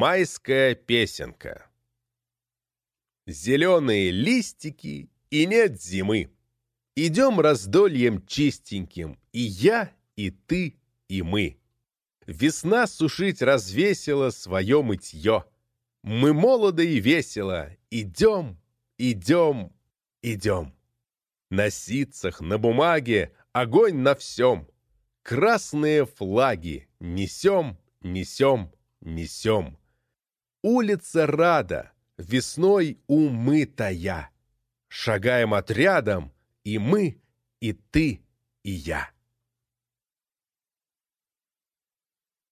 Майская песенка Зеленые листики, и нет зимы. Идем раздольем чистеньким, и я, и ты, и мы. Весна сушить развесила свое мытье. Мы молодо и весело идем, идем, идем. На ситцах, на бумаге, огонь на всем. Красные флаги несем, несем, несем. Улица рада, весной умытая. Шагаем отрядом, и мы, и ты, и я.